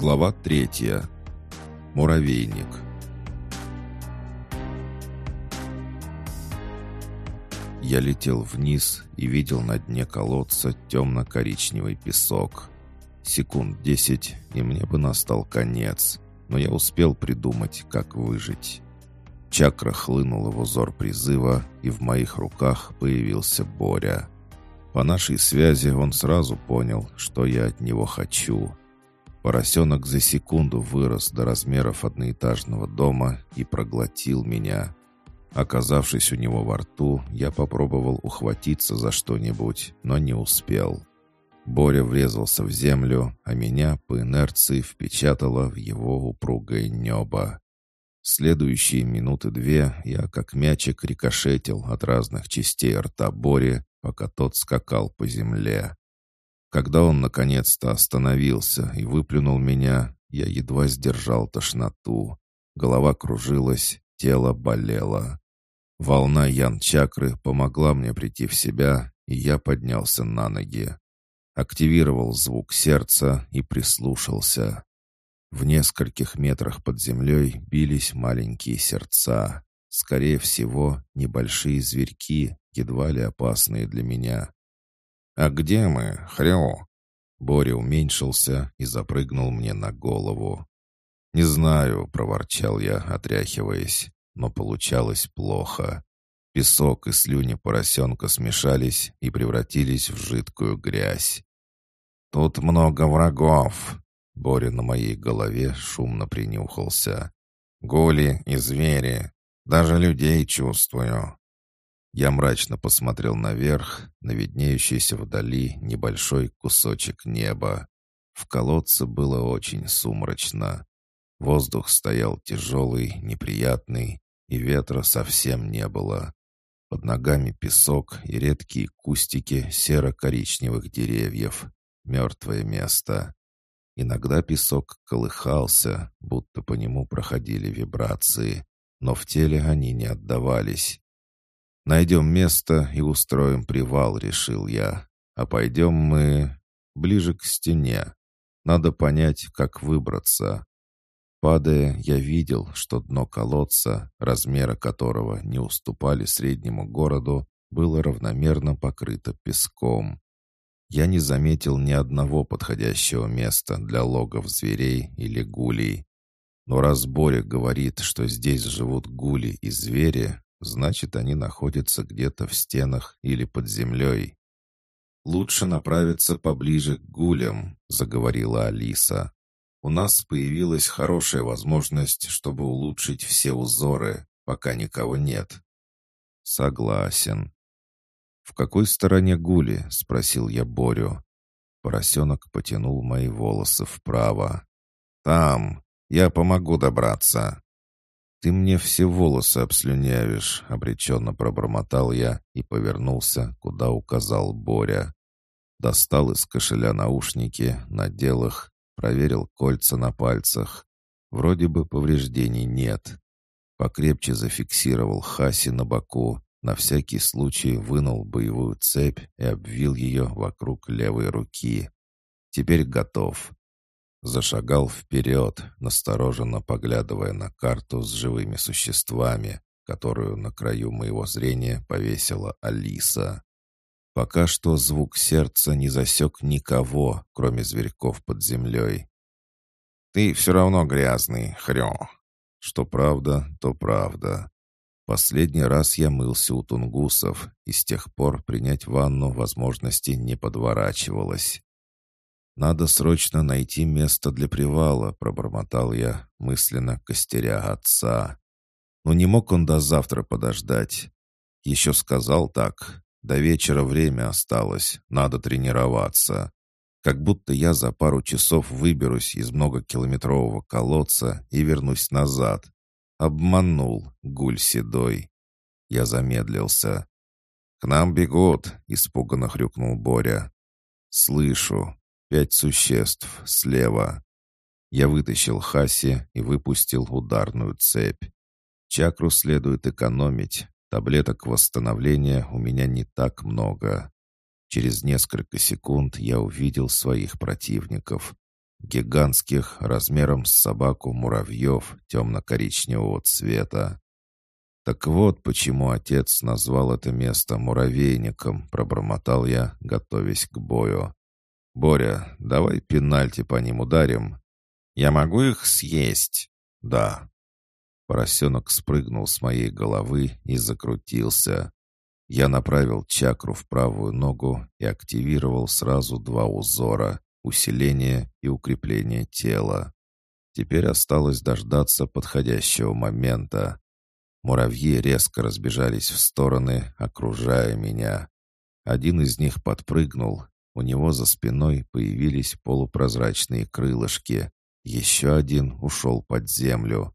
Глава третья. Муравейник. Я летел вниз и видел на дне колодца темно-коричневый песок. Секунд десять, и мне бы настал конец, но я успел придумать, как выжить. Чакра хлынула в узор призыва, и в моих руках появился Боря. По нашей связи он сразу понял, что я от него хочу. Поросенок за секунду вырос до размеров одноэтажного дома и проглотил меня. Оказавшись у него во рту, я попробовал ухватиться за что-нибудь, но не успел. Боря врезался в землю, а меня по инерции впечатало в его упругое небо. Следующие минуты две я как мячик рикошетил от разных частей рта Бори, пока тот скакал по земле. Когда он наконец-то остановился и выплюнул меня, я едва сдержал тошноту. Голова кружилась, тело болело. Волна ян-чакры помогла мне прийти в себя, и я поднялся на ноги. Активировал звук сердца и прислушался. В нескольких метрах под землей бились маленькие сердца. Скорее всего, небольшие зверьки, едва ли опасные для меня. «А где мы, Хрё?» Боря уменьшился и запрыгнул мне на голову. «Не знаю», — проворчал я, отряхиваясь, но получалось плохо. Песок и слюни поросенка смешались и превратились в жидкую грязь. «Тут много врагов», — Боря на моей голове шумно принюхался. «Гули и звери. Даже людей чувствую». Я мрачно посмотрел наверх, на виднеющийся вдали небольшой кусочек неба. В колодце было очень сумрачно. Воздух стоял тяжелый, неприятный, и ветра совсем не было. Под ногами песок и редкие кустики серо-коричневых деревьев. Мертвое место. Иногда песок колыхался, будто по нему проходили вибрации, но в теле они не отдавались. «Найдем место и устроим привал», — решил я. «А пойдем мы ближе к стене. Надо понять, как выбраться». Падая, я видел, что дно колодца, размера которого не уступали среднему городу, было равномерно покрыто песком. Я не заметил ни одного подходящего места для логов зверей или гулей. Но раз Боря говорит, что здесь живут гули и звери, значит, они находятся где-то в стенах или под землей. «Лучше направиться поближе к гулям», — заговорила Алиса. «У нас появилась хорошая возможность, чтобы улучшить все узоры, пока никого нет». «Согласен», «В какой стороне гули?» — спросил я Борю. Поросенок потянул мои волосы вправо. «Там! Я помогу добраться!» «Ты мне все волосы обслюнявишь», — обреченно пробормотал я и повернулся, куда указал Боря. Достал из кошеля наушники, надел их, проверил кольца на пальцах. Вроде бы повреждений нет. Покрепче зафиксировал Хаси на боку, на всякий случай вынул боевую цепь и обвил ее вокруг левой руки. Теперь готов. Зашагал вперед, настороженно поглядывая на карту с живыми существами, которую на краю моего зрения повесила Алиса. Пока что звук сердца не засек никого, кроме зверьков под землей. «Ты все равно грязный, хрё!» Что правда, то правда. Последний раз я мылся у тунгусов, и с тех пор принять ванну возможности не подворачивалось. «Надо срочно найти место для привала», — пробормотал я, мысленно костеря отца. Но не мог он до завтра подождать. Еще сказал так. До вечера время осталось, надо тренироваться. Как будто я за пару часов выберусь из многокилометрового колодца и вернусь назад, Обманул, гуль седой. Я замедлился. «К нам бегут!» — испуганно хрюкнул Боря. «Слышу. Пять существ. Слева». Я вытащил Хаси и выпустил ударную цепь. Чакру следует экономить. Таблеток восстановления у меня не так много. Через несколько секунд я увидел своих противников. гигантских, размером с собаку муравьев темно-коричневого цвета. «Так вот, почему отец назвал это место муравейником», — пробормотал я, готовясь к бою. «Боря, давай пенальти по ним ударим». «Я могу их съесть?» «Да». Поросенок спрыгнул с моей головы и закрутился. Я направил чакру в правую ногу и активировал сразу два узора — усиление и укрепление тела. Теперь осталось дождаться подходящего момента. Муравьи резко разбежались в стороны, окружая меня. Один из них подпрыгнул. У него за спиной появились полупрозрачные крылышки. Еще один ушел под землю.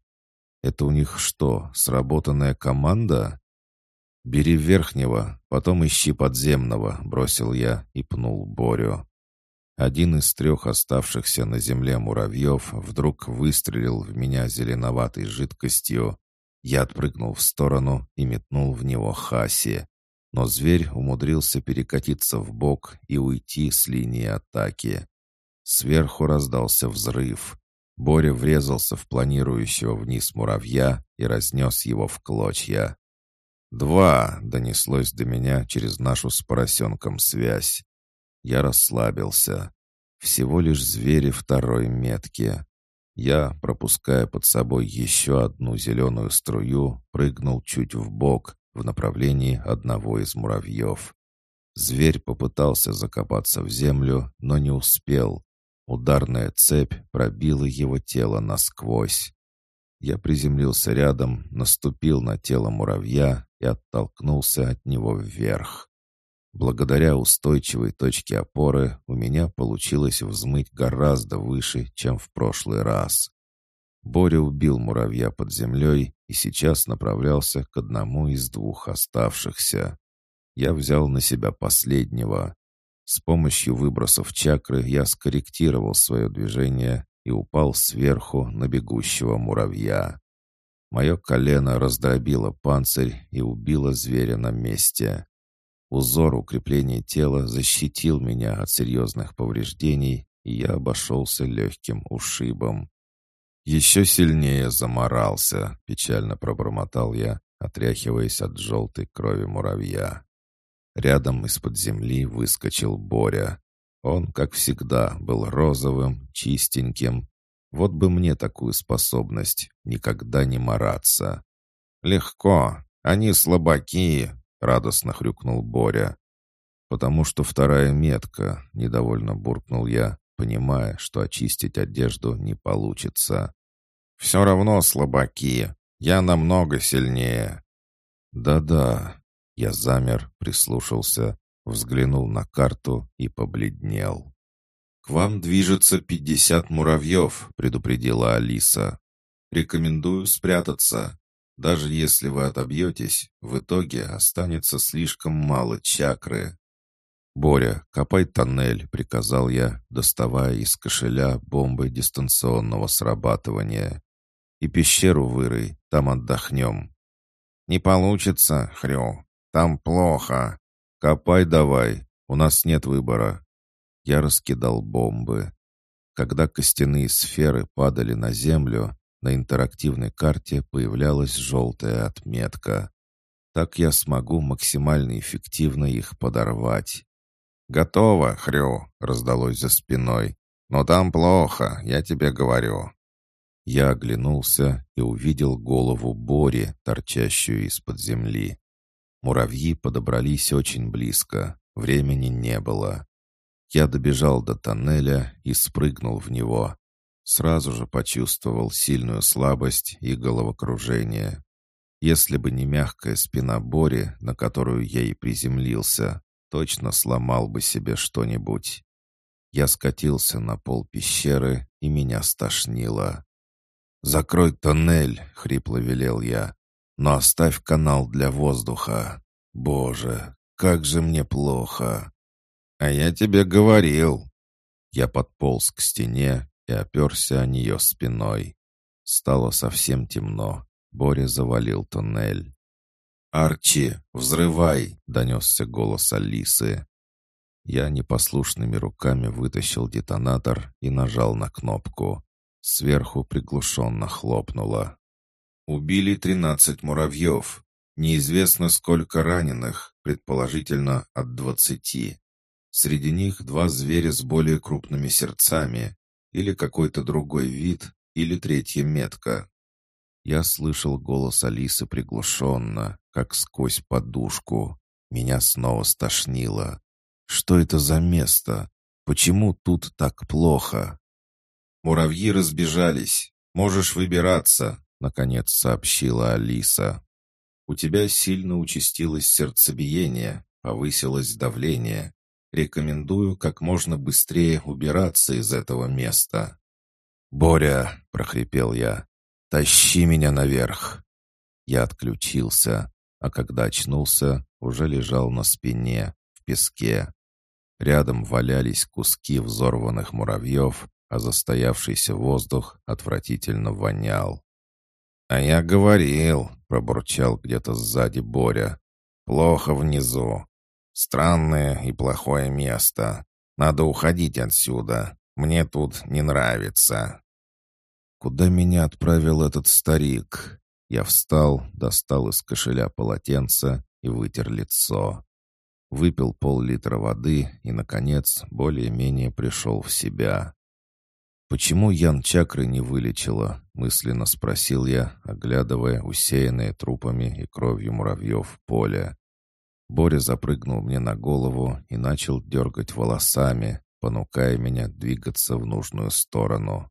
Это у них что, сработанная команда? «Бери верхнего, потом ищи подземного», — бросил я и пнул Борю. Один из трех оставшихся на земле муравьев вдруг выстрелил в меня зеленоватой жидкостью. Я отпрыгнул в сторону и метнул в него Хаси. Но зверь умудрился перекатиться в бок и уйти с линии атаки. Сверху раздался взрыв. Боря врезался в планирующего вниз муравья и разнес его в клочья. «Два!» — донеслось до меня через нашу с поросенком связь. Я расслабился. Всего лишь звери второй метки. Я, пропуская под собой еще одну зеленую струю, прыгнул чуть в бок в направлении одного из муравьев. Зверь попытался закопаться в землю, но не успел. Ударная цепь пробила его тело насквозь. Я приземлился рядом, наступил на тело муравья и оттолкнулся от него вверх. Благодаря устойчивой точке опоры у меня получилось взмыть гораздо выше, чем в прошлый раз. Боря убил муравья под землей и сейчас направлялся к одному из двух оставшихся. Я взял на себя последнего. С помощью выбросов чакры я скорректировал свое движение и упал сверху на бегущего муравья. Мое колено раздробило панцирь и убило зверя на месте. Узор укрепления тела защитил меня от серьезных повреждений, и я обошелся легким ушибом. «Еще сильнее заморался», — печально пробормотал я, отряхиваясь от желтой крови муравья. Рядом из-под земли выскочил Боря. Он, как всегда, был розовым, чистеньким. Вот бы мне такую способность, никогда не мараться. «Легко, они слабаки», — радостно хрюкнул Боря. «Потому что вторая метка», — недовольно буркнул я, понимая, что очистить одежду не получится. «Все равно слабаки. Я намного сильнее». «Да-да». Я замер, прислушался, взглянул на карту и побледнел. «К вам движется пятьдесят муравьев», — предупредила Алиса. «Рекомендую спрятаться. Даже если вы отобьетесь, в итоге останется слишком мало чакры. «Боря, копай тоннель», — приказал я, доставая из кошеля бомбы дистанционного срабатывания. «И пещеру вырой, там отдохнем». «Не получится, Хрю. Там плохо. Копай давай, у нас нет выбора». Я раскидал бомбы. Когда костяные сферы падали на землю, на интерактивной карте появлялась желтая отметка. Так я смогу максимально эффективно их подорвать. «Готово, Хрю!» — раздалось за спиной. «Но там плохо, я тебе говорю». Я оглянулся и увидел голову Бори, торчащую из-под земли. Муравьи подобрались очень близко, времени не было. Я добежал до тоннеля и спрыгнул в него. Сразу же почувствовал сильную слабость и головокружение. Если бы не мягкая спина Бори, на которую я и приземлился, точно сломал бы себе что-нибудь. Я скатился на пол пещеры, и меня стошнило. «Закрой тоннель!» — хрипло велел я. «Но оставь канал для воздуха. Боже, как же мне плохо!» «А я тебе говорил!» Я подполз к стене и оперся о нее спиной. Стало совсем темно. Боря завалил туннель. «Арчи, взрывай!» — донесся голос Алисы. Я непослушными руками вытащил детонатор и нажал на кнопку. Сверху приглушенно хлопнуло. «Убили тринадцать муравьев. Неизвестно, сколько раненых, предположительно, от двадцати. Среди них два зверя с более крупными сердцами, или какой-то другой вид, или третья метка. Я слышал голос Алисы приглушенно, как сквозь подушку. Меня снова стошнило. Что это за место? Почему тут так плохо? Муравьи разбежались. Можешь выбираться, наконец сообщила Алиса. У тебя сильно участилось сердцебиение, повысилось давление. Рекомендую как можно быстрее убираться из этого места. «Боря!» — прохрипел я. «Тащи меня наверх!» Я отключился, а когда очнулся, уже лежал на спине, в песке. Рядом валялись куски взорванных муравьев, а застоявшийся воздух отвратительно вонял. «А я говорил», — пробурчал где-то сзади Боря. «Плохо внизу. Странное и плохое место. Надо уходить отсюда. Мне тут не нравится». «Куда меня отправил этот старик?» Я встал, достал из кошеля полотенце и вытер лицо. Выпил пол-литра воды и, наконец, более-менее пришел в себя. «Почему Ян чакры не вылечила?» — мысленно спросил я, оглядывая усеянное трупами и кровью муравьев поле. Боря запрыгнул мне на голову и начал дергать волосами, понукая меня двигаться в нужную сторону.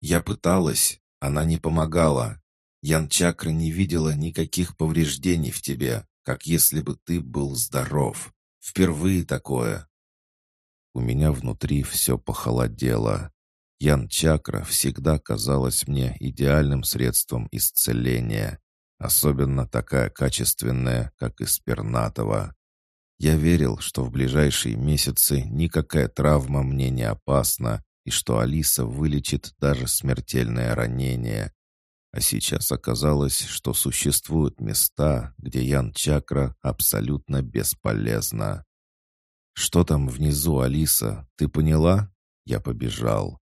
«Я пыталась, она не помогала. Ян чакра не видела никаких повреждений в тебе, как если бы ты был здоров. Впервые такое». У меня внутри все похолодело. Ян-чакра всегда казалась мне идеальным средством исцеления, особенно такая качественная, как из пернатого. Я верил, что в ближайшие месяцы никакая травма мне не опасна и что Алиса вылечит даже смертельное ранение. А сейчас оказалось, что существуют места, где Ян-чакра абсолютно бесполезна. «Что там внизу, Алиса? Ты поняла?» Я побежал.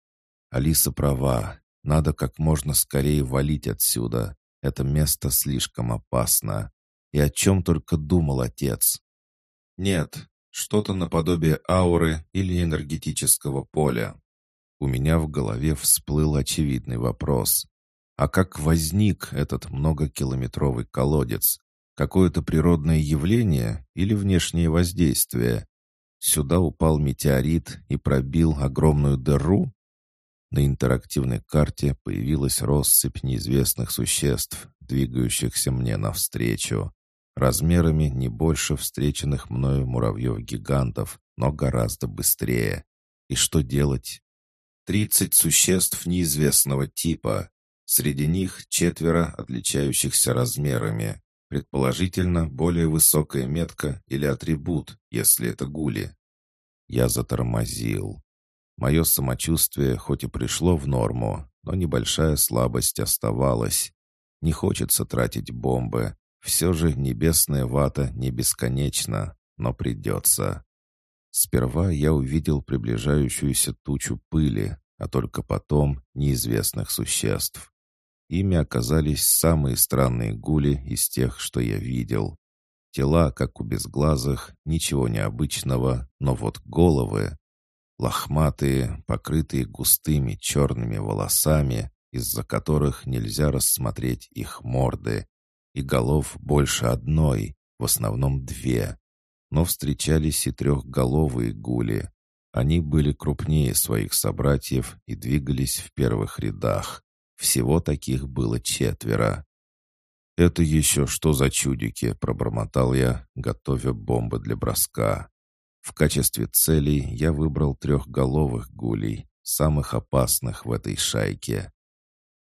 Алиса права. Надо как можно скорее валить отсюда. Это место слишком опасно. И о чем только думал отец. Нет, что-то наподобие ауры или энергетического поля. У меня в голове всплыл очевидный вопрос. А как возник этот многокилометровый колодец? Какое-то природное явление или внешнее воздействие? Сюда упал метеорит и пробил огромную дыру? На интерактивной карте появилась россыпь неизвестных существ, двигающихся мне навстречу. Размерами не больше встреченных мною муравьев-гигантов, но гораздо быстрее. И что делать? Тридцать существ неизвестного типа. Среди них четверо, отличающихся размерами. Предположительно, более высокая метка или атрибут, если это гули. Я затормозил. Мое самочувствие хоть и пришло в норму, но небольшая слабость оставалась. Не хочется тратить бомбы. Все же небесная вата не бесконечна, но придется. Сперва я увидел приближающуюся тучу пыли, а только потом неизвестных существ. Ими оказались самые странные гули из тех, что я видел. Тела, как у безглазых, ничего необычного, но вот головы... Лохматые, покрытые густыми черными волосами, из-за которых нельзя рассмотреть их морды, и голов больше одной, в основном две. Но встречались и трехголовые гули. Они были крупнее своих собратьев и двигались в первых рядах. Всего таких было четверо. «Это еще что за чудики?» — пробормотал я, готовя бомбы для броска. В качестве целей я выбрал трехголовых гулей, самых опасных в этой шайке.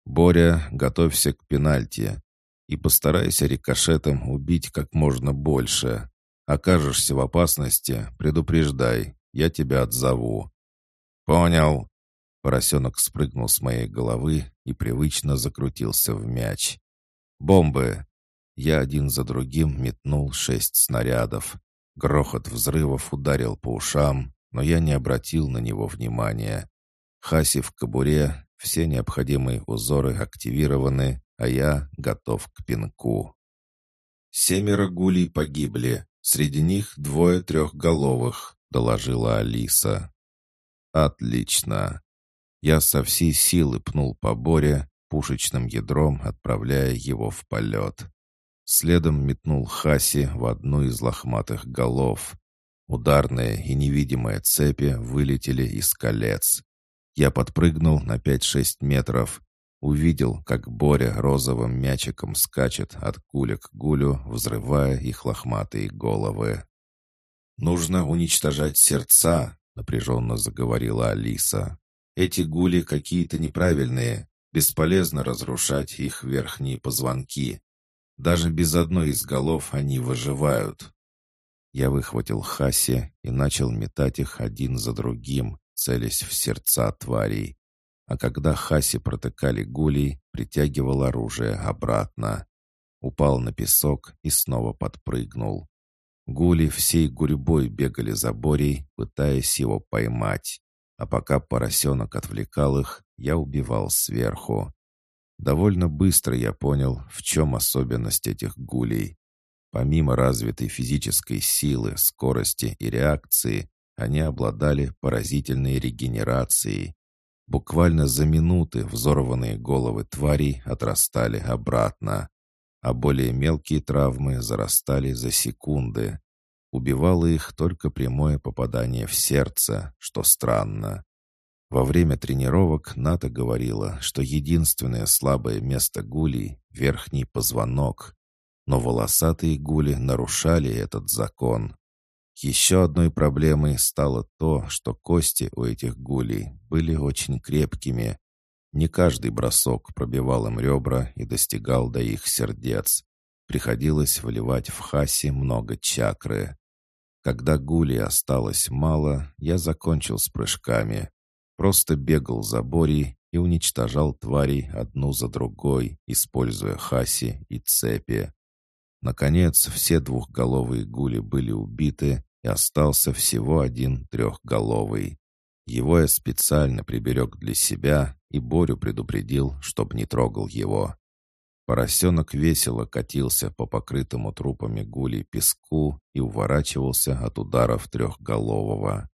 «Боря, готовься к пенальти и постарайся рикошетом убить как можно больше. Окажешься в опасности, предупреждай, я тебя отзову». «Понял». Поросенок спрыгнул с моей головы и привычно закрутился в мяч. «Бомбы!» Я один за другим метнул шесть снарядов. Грохот взрывов ударил по ушам, но я не обратил на него внимания. Хаси в кобуре, все необходимые узоры активированы, а я готов к пинку. «Семеро гулей погибли, среди них двое трехголовых», — доложила Алиса. «Отлично». Я со всей силы пнул по боре, пушечным ядром отправляя его в полет. Следом метнул Хаси в одну из лохматых голов. Ударные и невидимые цепи вылетели из колец. Я подпрыгнул на 5-6 метров, увидел, как Боря розовым мячиком скачет от гуля к гулю, взрывая их лохматые головы. «Нужно уничтожать сердца», — напряженно заговорила Алиса. «Эти гули какие-то неправильные. Бесполезно разрушать их верхние позвонки. Даже без одной из голов они выживают». Я выхватил Хаси и начал метать их один за другим, целясь в сердца тварей а когда Хаси протыкали гулей, притягивал оружие обратно. Упал на песок и снова подпрыгнул. Гули всей гурьбой бегали за Борей, пытаясь его поймать. А пока поросенок отвлекал их, я убивал сверху. Довольно быстро я понял, в чем особенность этих гулей. Помимо развитой физической силы, скорости и реакции, они обладали поразительной регенерацией. Буквально за минуты взорванные головы тварей отрастали обратно, а более мелкие травмы зарастали за секунды. Убивало их только прямое попадание в сердце, что странно. Во время тренировок Ната говорила, что единственное слабое место гулей — верхний позвонок. Но волосатые гули нарушали этот закон. Еще одной проблемой стало то, что кости у этих гулей были очень крепкими. Не каждый бросок пробивал им ребра и достигал до их сердец. Приходилось вливать в хаси много чакры. Когда гули осталось мало, я закончил с прыжками. Просто бегал за Борей и уничтожал тварей одну за другой, используя хаси и цепи. Наконец, все двухголовые гули были убиты, и остался всего один трехголовый. Его я специально приберег для себя и Борю предупредил, чтоб не трогал его. Поросенок весело катился по покрытому трупами гулей песку и уворачивался от ударов трехголового.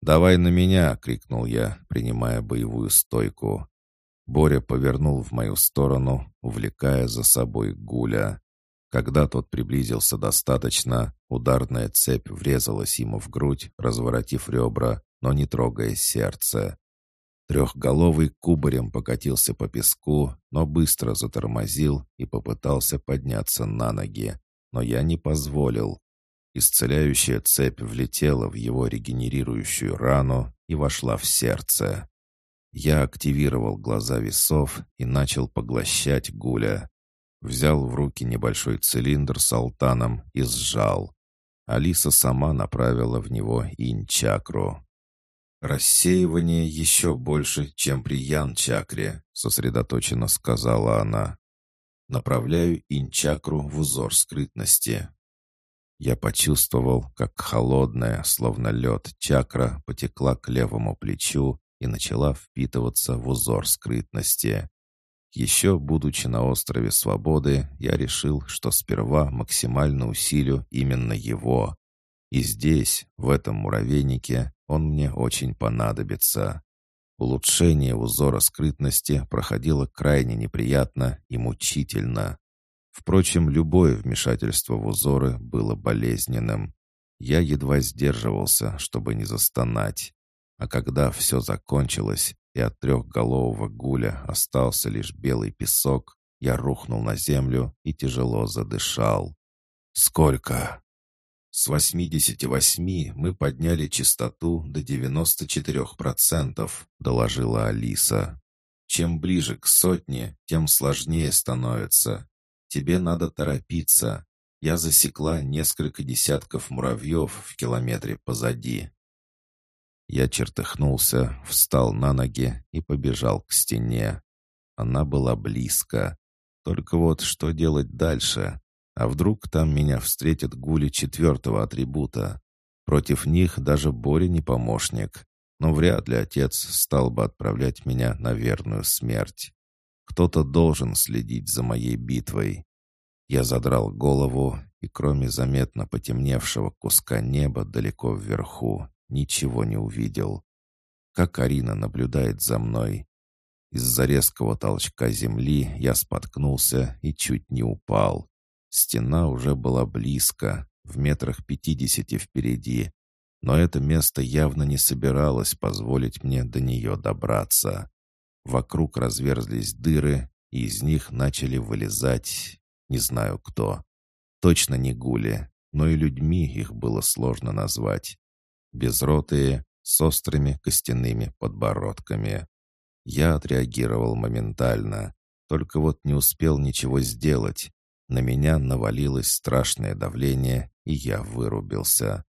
«Давай на меня!» — крикнул я, принимая боевую стойку. Боря повернул в мою сторону, увлекая за собой гуля. Когда тот приблизился достаточно, ударная цепь врезалась ему в грудь, разворотив ребра, но не трогая сердце. Трехголовый кубарем покатился по песку, но быстро затормозил и попытался подняться на ноги. Но я не позволил. Исцеляющая цепь влетела в его регенерирующую рану и вошла в сердце. Я активировал глаза весов и начал поглощать гуля. Взял в руки небольшой цилиндр с алтаном и сжал. Алиса сама направила в него инь-чакру. «Рассеивание еще больше, чем при ян-чакре», — сосредоточенно сказала она. «Направляю инь-чакру в узор скрытности». Я почувствовал, как холодная, словно лед, чакра потекла к левому плечу и начала впитываться в узор скрытности. Еще будучи на острове Свободы, я решил, что сперва максимально усилю именно его. И здесь, в этом муравейнике, он мне очень понадобится. Улучшение узора скрытности проходило крайне неприятно и мучительно. Впрочем, любое вмешательство в узоры было болезненным. Я едва сдерживался, чтобы не застонать. А когда все закончилось, и от трехголового гуля остался лишь белый песок, я рухнул на землю и тяжело задышал. «Сколько?» «С 88 мы подняли частоту до 94%, — доложила Алиса. «Чем ближе к сотне, тем сложнее становится. Тебе надо торопиться. Я засекла несколько десятков муравьев в километре позади. Я чертыхнулся, встал на ноги и побежал к стене. Она была близко. Только вот что делать дальше? А вдруг там меня встретят гули четвертого атрибута? Против них даже Боря не помощник. Но вряд ли отец стал бы отправлять меня на верную смерть. Кто-то должен следить за моей битвой. Я задрал голову, и кроме заметно потемневшего куска неба далеко вверху, ничего не увидел. Как Арина наблюдает за мной. Из-за резкого толчка земли я споткнулся и чуть не упал. Стена уже была близко, в метрах пятидесяти впереди, но это место явно не собиралось позволить мне до нее добраться. Вокруг разверзлись дыры, и из них начали вылезать... не знаю кто. Точно не гули, но и людьми их было сложно назвать. Безротые, с острыми костяными подбородками. Я отреагировал моментально, только вот не успел ничего сделать. На меня навалилось страшное давление, и я вырубился.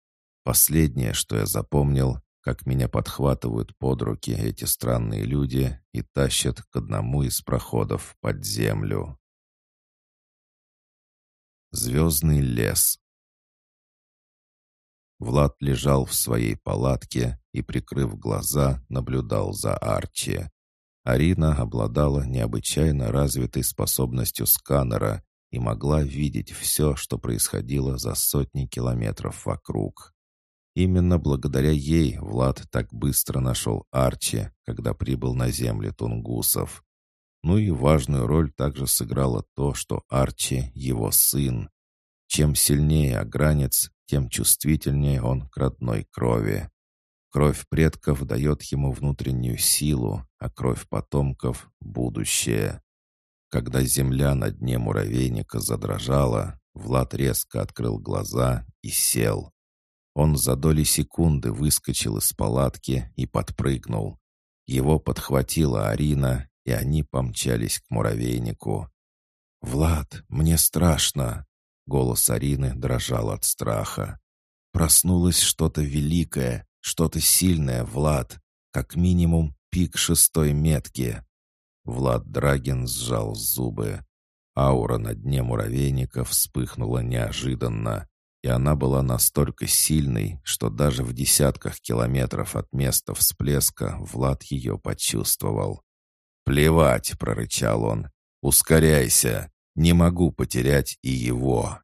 Последнее, что я запомнил, как меня подхватывают под руки эти странные люди и тащат к одному из проходов под землю. Звездный лес Влад лежал в своей палатке и, прикрыв глаза, наблюдал за Арчи. Арина обладала необычайно развитой способностью сканера и могла видеть все, что происходило за сотни километров вокруг. Именно благодаря ей Влад так быстро нашел Арчи, когда прибыл на земли тунгусов. Ну и важную роль также сыграло то, что Арчи — его сын. Чем сильнее огранец, тем чувствительнее он к родной крови. Кровь предков дает ему внутреннюю силу, а кровь потомков — будущее. Когда земля на дне муравейника задрожала, Влад резко открыл глаза и сел. Он за доли секунды выскочил из палатки и подпрыгнул. Его подхватила Арина, и они помчались к муравейнику. «Влад, мне страшно!» Голос Арины дрожал от страха. «Проснулось что-то великое, что-то сильное, Влад. Как минимум пик шестой метки». Влад Драгин сжал зубы. Аура на дне муравейника вспыхнула неожиданно, и она была настолько сильной, что даже в десятках километров от места всплеска Влад ее почувствовал. «Плевать!» — прорычал он. «Ускоряйся! Не могу потерять и его!»